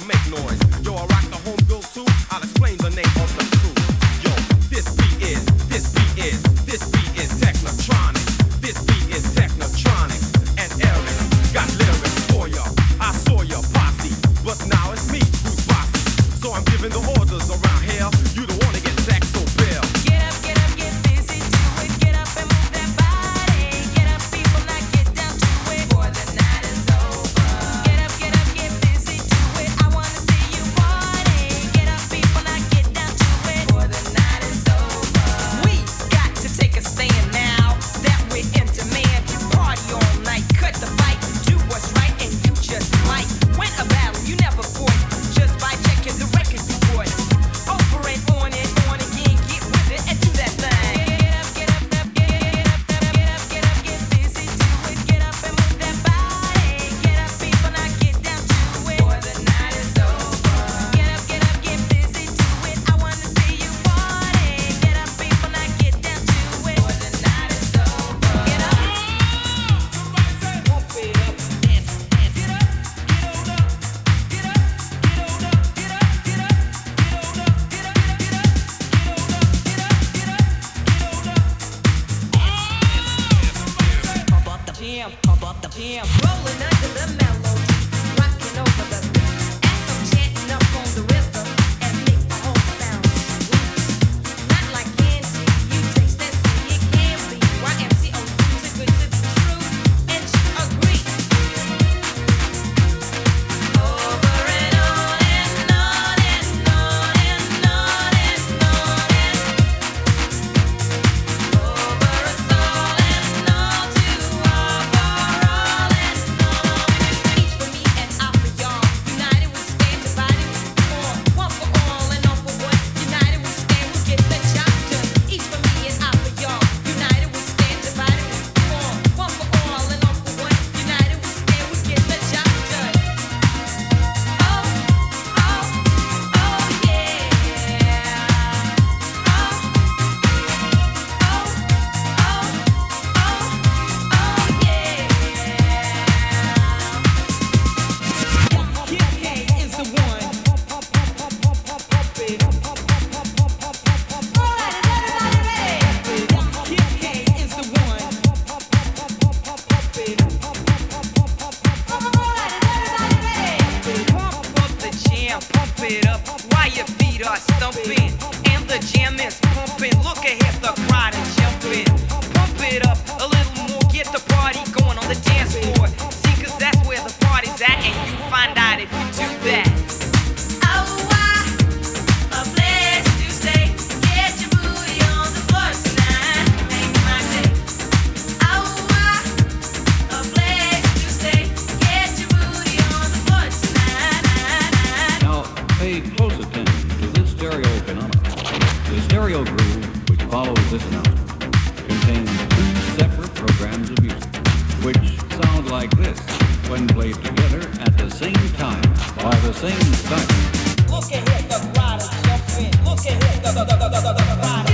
make noise. Yo, I rock the jam, rolling up. pump it up while your feet are stumping. And the jam is pumping. Look ahead, the crowd is jumping. Pump it up like this when played together at the same time by the same time. Look at here, the jump in. Look at here, the, the, the, the, the, the.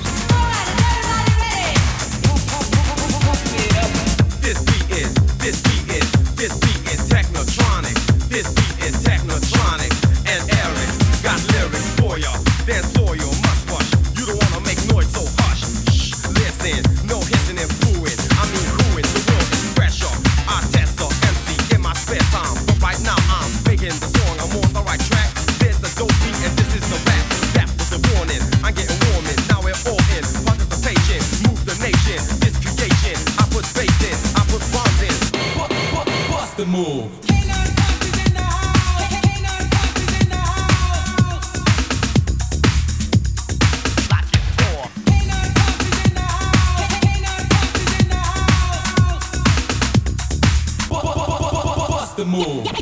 This beat is Technotronic and Eric got lyrics for ya. Dance for you, must rush. You don't wanna make noise, so hush. Shh, listen, no hissing and booing. I mean, cooing. The world is pressure. I test the empty in my spare time, but right now I'm making the song. I'm on the right track. This is the dope beat and this is the rap. That was the warning. I'm getting warming. Now we're all in participation. Move the nation. This creation. I put faith in. I put bombs in. Bust the move. the move.